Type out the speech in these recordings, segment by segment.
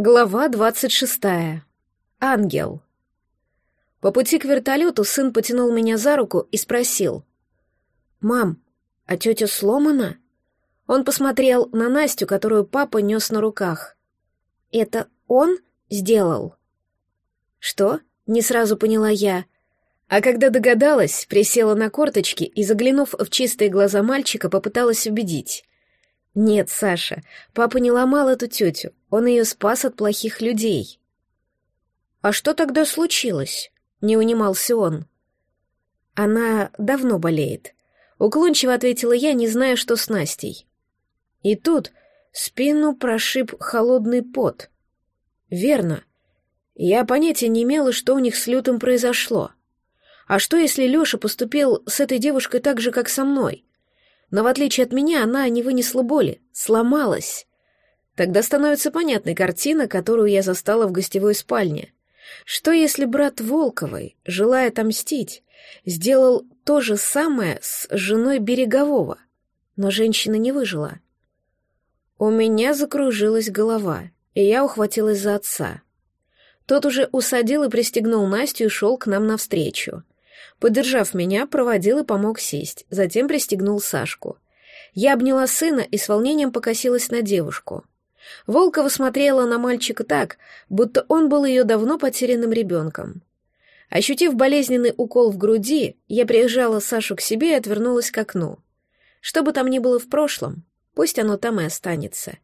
Глава двадцать шестая. Ангел. По пути к вертолету сын потянул меня за руку и спросил. «Мам, а тетя сломана?» Он посмотрел на Настю, которую папа нес на руках. «Это он сделал?» «Что?» — не сразу поняла я. А когда догадалась, присела на корточки и, заглянув в чистые глаза мальчика, попыталась убедить. «Нет, Саша, папа не ломал эту тетю, он ее спас от плохих людей». «А что тогда случилось?» — не унимался он. «Она давно болеет», — уклончиво ответила я, не зная, что с Настей. И тут спину прошиб холодный пот. «Верно. Я понятия не имела, что у них с Лютым произошло. А что, если Леша поступил с этой девушкой так же, как со мной?» Но в отличие от меня она не вынесла боли, сломалась. Тогда становится понятной картина, которую я застала в гостевой спальне. Что если брат Волковой, желая отомстить, сделал то же самое с женой Берегового, но женщина не выжила? У меня закружилась голова, и я ухватилась за отца. Тот уже усадил и пристегнул Настю и шел к нам навстречу. Подержав меня, проводил и помог сесть, затем пристегнул Сашку. Я обняла сына и с волнением покосилась на девушку. Волкова смотрела на мальчика так, будто он был ее давно потерянным ребенком. Ощутив болезненный укол в груди, я прижала Сашу к себе и отвернулась к окну. Что бы там ни было в прошлом, пусть оно там и останется.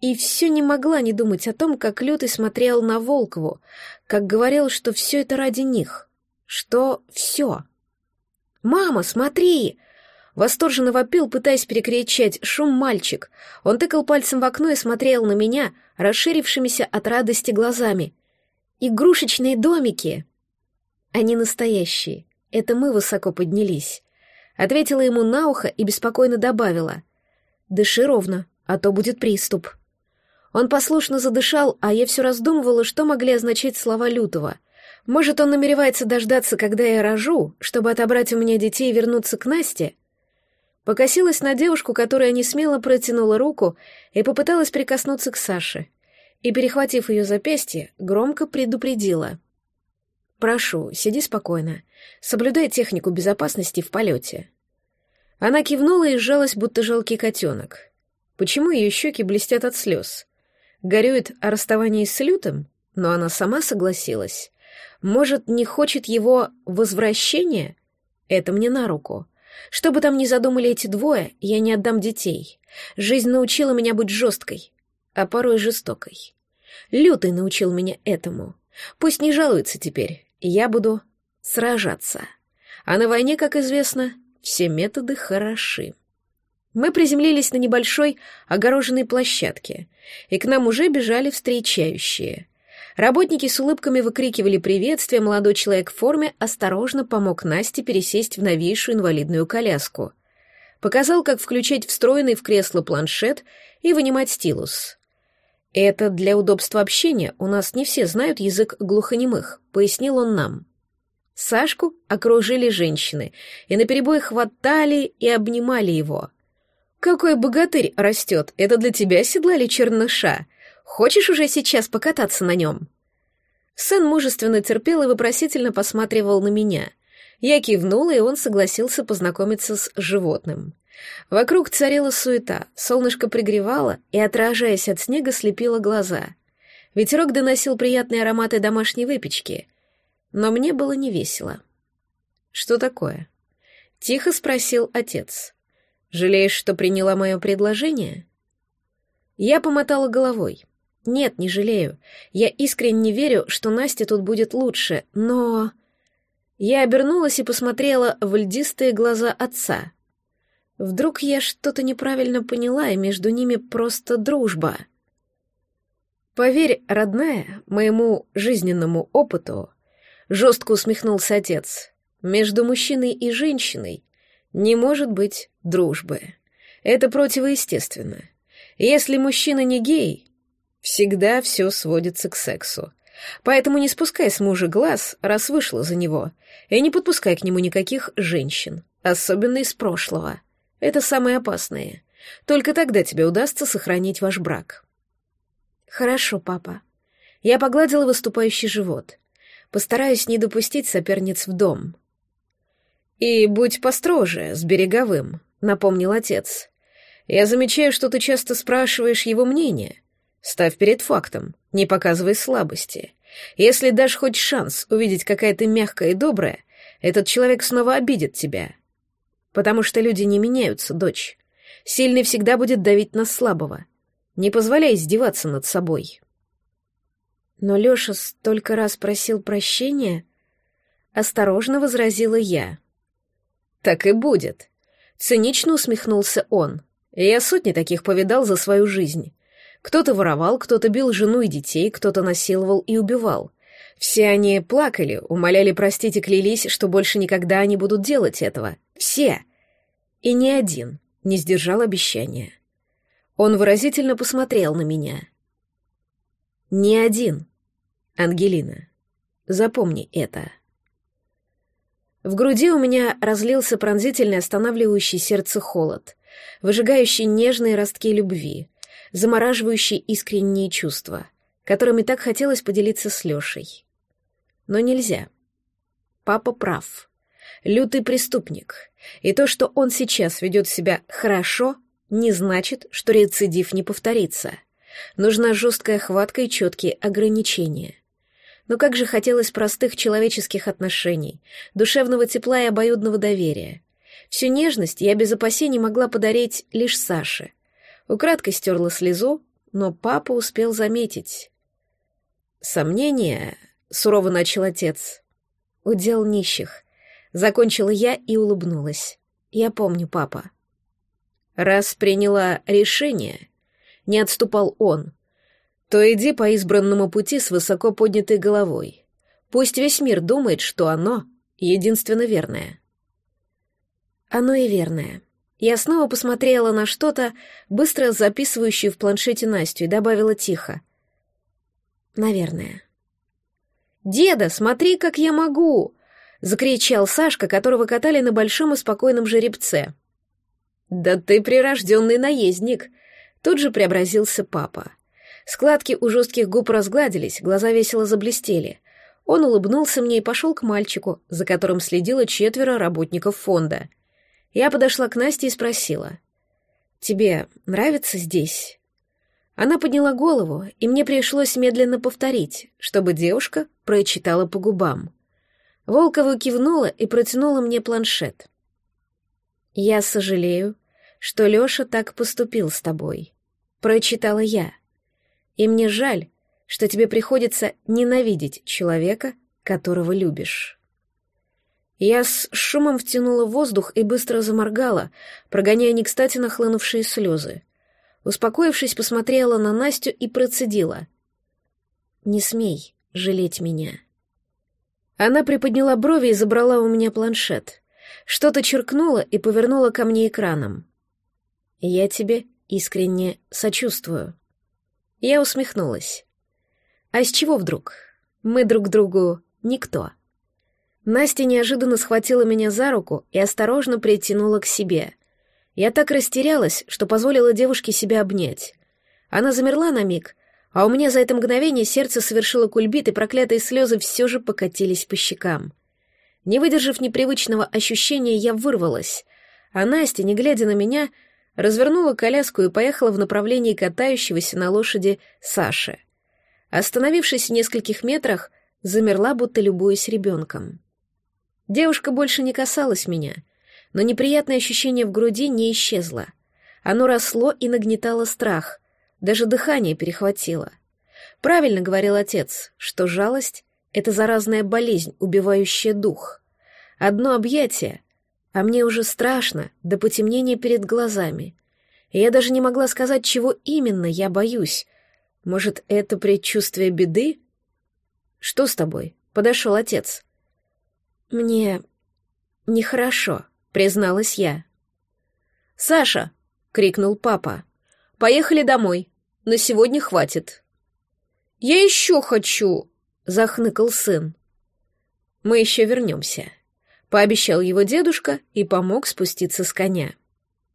И все не могла не думать о том, как Лютый смотрел на Волкову, как говорил, что все это ради них. Что все? «Мама, смотри!» Восторженно вопил, пытаясь перекричать шум мальчик. Он тыкал пальцем в окно и смотрел на меня, расширившимися от радости глазами. «Игрушечные домики!» «Они настоящие. Это мы высоко поднялись». Ответила ему на ухо и беспокойно добавила. «Дыши ровно, а то будет приступ». Он послушно задышал, а я все раздумывала, что могли означать слова Лютого. Может, он намеревается дождаться, когда я рожу, чтобы отобрать у меня детей и вернуться к Насте? Покосилась на девушку, которая не смело протянула руку и попыталась прикоснуться к Саше. И, перехватив ее запястье, громко предупредила. «Прошу, сиди спокойно. Соблюдай технику безопасности в полете». Она кивнула и сжалась, будто жалкий котенок. Почему ее щеки блестят от слез? Горюет о расставании с Лютым? Но она сама согласилась. Может, не хочет его возвращения? Это мне на руку. Что бы там ни задумали эти двое, я не отдам детей. Жизнь научила меня быть жесткой, а порой жестокой. Лютый научил меня этому. Пусть не жалуется теперь, я буду сражаться. А на войне, как известно, все методы хороши. Мы приземлились на небольшой огороженной площадке, и к нам уже бежали встречающие. Работники с улыбками выкрикивали приветствие, молодой человек в форме осторожно помог Насте пересесть в новейшую инвалидную коляску. Показал, как включать встроенный в кресло планшет и вынимать стилус. «Это для удобства общения, у нас не все знают язык глухонемых», — пояснил он нам. Сашку окружили женщины и наперебой хватали и обнимали его. «Какой богатырь растет! Это для тебя седлали черныша!» Хочешь уже сейчас покататься на нем?» Сын мужественно терпел и вопросительно посматривал на меня. Я кивнула, и он согласился познакомиться с животным. Вокруг царила суета, солнышко пригревало и, отражаясь от снега, слепило глаза. Ветерок доносил приятные ароматы домашней выпечки, но мне было не весело. «Что такое?» — тихо спросил отец. «Жалеешь, что приняла мое предложение?» Я помотала головой. Нет, не жалею. Я искренне верю, что Насте тут будет лучше, но... Я обернулась и посмотрела в льдистые глаза отца. Вдруг я что-то неправильно поняла, и между ними просто дружба. Поверь, родная, моему жизненному опыту, жестко усмехнулся отец, между мужчиной и женщиной не может быть дружбы. Это противоестественно. Если мужчина не гей, Всегда все сводится к сексу. Поэтому не спускай с мужа глаз, раз вышла за него, и не подпускай к нему никаких женщин, особенно из прошлого. Это самое опасное. Только тогда тебе удастся сохранить ваш брак. Хорошо, папа. Я погладила выступающий живот. Постараюсь не допустить соперниц в дом. И будь построже с береговым, напомнил отец. Я замечаю, что ты часто спрашиваешь его мнение. Ставь перед фактом, не показывай слабости. Если дашь хоть шанс увидеть, какая ты мягкая и добрая, этот человек снова обидит тебя. Потому что люди не меняются, дочь. Сильный всегда будет давить на слабого. Не позволяй издеваться над собой. Но Лёша столько раз просил прощения, осторожно возразила я. Так и будет. Цинично усмехнулся он. Я сотни таких повидал за свою жизнь. Кто-то воровал, кто-то бил жену и детей, кто-то насиловал и убивал. Все они плакали, умоляли простить и клялись, что больше никогда не будут делать этого. Все. И ни один не сдержал обещания. Он выразительно посмотрел на меня. Ни один. Ангелина, запомни это. В груди у меня разлился пронзительный останавливающий сердце холод, выжигающий нежные ростки любви, замораживающий искренние чувства, которыми так хотелось поделиться с Лешей. Но нельзя. Папа прав. Лютый преступник. И то, что он сейчас ведет себя хорошо, не значит, что рецидив не повторится. Нужна жесткая хватка и четкие ограничения. Но как же хотелось простых человеческих отношений, душевного тепла и обоюдного доверия. Всю нежность я без опасений могла подарить лишь Саше. Украдкой стерла слезу, но папа успел заметить. «Сомнения», — сурово начал отец, — «удел нищих». Закончила я и улыбнулась. «Я помню, папа». «Раз приняла решение», — не отступал он, — «то иди по избранному пути с высоко поднятой головой. Пусть весь мир думает, что оно единственно верное». «Оно и верное», я снова посмотрела на что-то, быстро записывающее в планшете Настю, и добавила тихо. «Наверное». «Деда, смотри, как я могу!» — закричал Сашка, которого катали на большом и спокойном жеребце. «Да ты прирожденный наездник!» — тут же преобразился папа. Складки у жестких губ разгладились, глаза весело заблестели. Он улыбнулся мне и пошел к мальчику, за которым следило четверо работников фонда — я подошла к Насте и спросила. «Тебе нравится здесь?» Она подняла голову, и мне пришлось медленно повторить, чтобы девушка прочитала по губам. Волкова кивнула и протянула мне планшет. «Я сожалею, что Лёша так поступил с тобой», — прочитала я. «И мне жаль, что тебе приходится ненавидеть человека, которого любишь». Я с шумом втянула воздух и быстро заморгала, прогоняя не кстати нахлынувшие слезы. Успокоившись, посмотрела на Настю и процедила. «Не смей жалеть меня». Она приподняла брови и забрала у меня планшет. Что-то черкнула и повернула ко мне экраном. «Я тебе искренне сочувствую». Я усмехнулась. «А с чего вдруг? Мы друг другу никто». Настя неожиданно схватила меня за руку и осторожно притянула к себе. Я так растерялась, что позволила девушке себя обнять. Она замерла на миг, а у меня за это мгновение сердце совершило кульбит, и проклятые слезы все же покатились по щекам. Не выдержав непривычного ощущения, я вырвалась, а Настя, не глядя на меня, развернула коляску и поехала в направлении катающегося на лошади Саши. Остановившись в нескольких метрах, замерла, будто любуясь ребенком. Девушка больше не касалась меня, но неприятное ощущение в груди не исчезло. Оно росло и нагнетало страх, даже дыхание перехватило. Правильно говорил отец, что жалость — это заразная болезнь, убивающая дух. Одно объятие, а мне уже страшно, до потемнения перед глазами. И я даже не могла сказать, чего именно я боюсь. Может, это предчувствие беды? Что с тобой? Подошел отец. «Мне нехорошо», — призналась я. «Саша!» — крикнул папа. «Поехали домой. На сегодня хватит». «Я еще хочу!» — захныкал сын. «Мы еще вернемся», — пообещал его дедушка и помог спуститься с коня.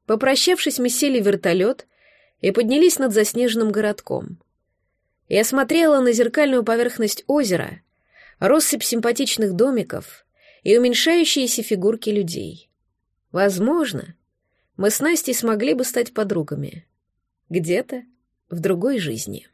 Попрощавшись, мы сели в вертолет и поднялись над заснеженным городком. Я смотрела на зеркальную поверхность озера, россыпь симпатичных домиков и уменьшающиеся фигурки людей. Возможно, мы с Настей смогли бы стать подругами. Где-то в другой жизни.